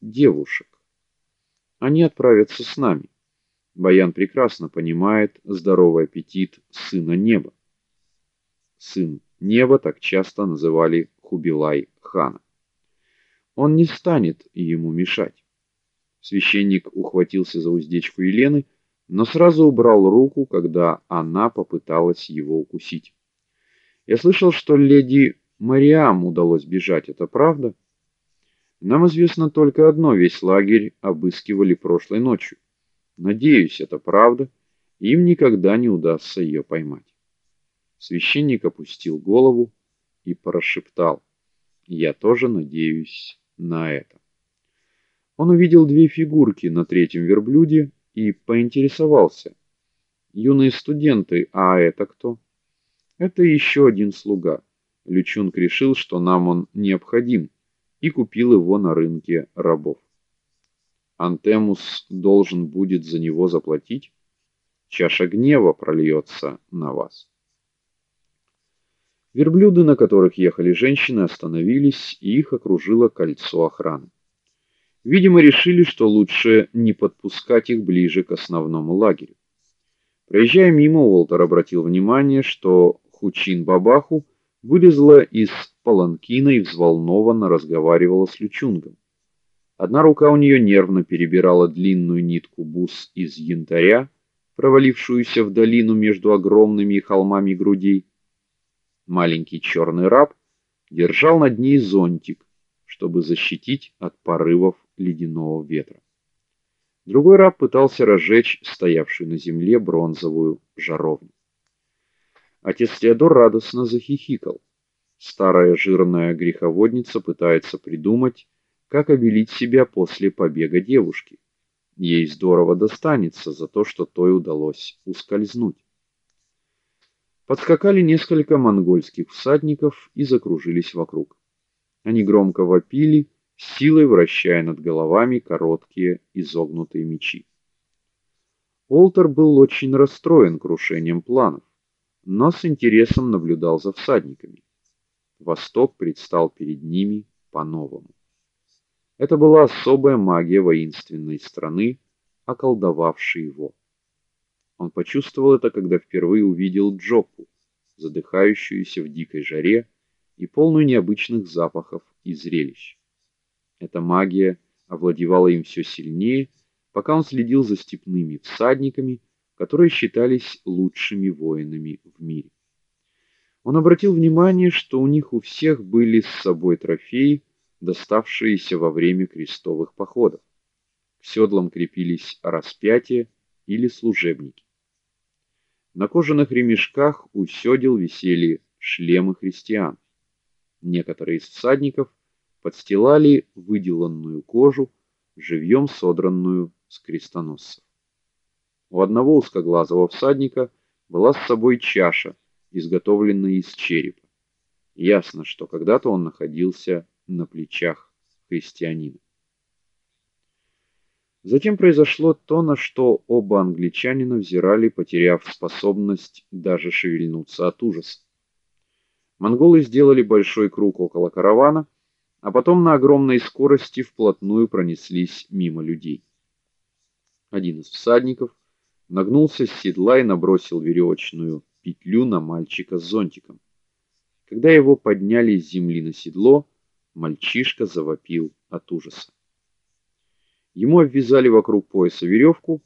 девушек. Они отправятся с нами. Баян прекрасно понимает здоровый аппетит сына неба. Сын неба так часто называли Хубилай хана. Он не станет ему мешать. Священник ухватился за уздечку Елены, но сразу убрал руку, когда она попыталась его укусить. Я слышал, что леди Мариам удалось бежать, это правда? Нам известно только одно: весь лагерь обыскивали прошлой ночью. Надеюсь, это правда, им никогда не удастся ее поймать. Священник опустил голову и прошептал: "Я тоже надеюсь на это". Он увидел две фигурки на третьем верблюде и поинтересовался: "Юные студенты, а это кто?" "Это еще один слуга". Лючунг решил, что нам он необходим, и купил его на рынке рабов. Антемус должен будет за него заплатить. Чаша гнева прольется на вас. Верблюды, на которых ехали женщины, остановились, и их окружило кольцо охраны. Видимо, решили, что лучше не подпускать их ближе к основному лагерю. Проезжая мимо, Уолтер обратил внимание, что Хучин Бабаху вылезла из паланкина и взволнованно разговаривала с Лючунгом. Одна рука у нее нервно перебирала длинную нитку бус из янтаря, провалившуюся в долину между огромными холмами грудей. Маленький черный раб держал над ней зонтик, чтобы защитить от порывов ледяного ветра. Другой раб пытался разжечь стоявшую на земле бронзовую жаровню. Отец Теодор радостно захихикал. Старая жирная греховодница пытается придумать, как обелить себя после побега девушки. Ей здорово достанется за то, что той удалось ускользнуть. Подскакали несколько монгольских всадников и закружились вокруг. Они громко вопили, силой вращая над головами короткие изогнутые мечи. Олтер был очень расстроен крушением планов, но с интересом наблюдал за всадниками. Восток предстал перед ними по-новому. Это была особая магия воинственной страны, околдовавшей его. Он почувствовал это, когда впервые увидел Джопу, задыхающуюся в дикой жаре и полную необычных запахов и зрелищ. Эта магия овладевала им все сильнее, пока он следил за степными всадниками, которые считались лучшими воинами в мире. Он обратил внимание, что у них у всех были с собой трофеи, доставшиеся во время крестовых походов. К седлам крепились распятия или служебники. На кожаных ремешках у сёдел висели шлемы христиан. Некоторые из всадников подстилали выделанную кожу, живьем содранную с крестоносцев. У одного узкоглазого всадника была с собой чаша, изготовленная из черепа. Ясно, что когда-то он находился на плечах христианина. Затем произошло то, на что оба англичанина взирали, потеряв способность даже шевельнуться от ужаса. Монголы сделали большой круг около каравана, а потом на огромной скорости вплотную пронеслись мимо людей. Один из всадников нагнулся с седла и набросил веревочную петлю на мальчика с зонтиком. Когда его подняли с земли на седло, мальчишка завопил от ужаса. Ему обвязали вокруг пояса веревку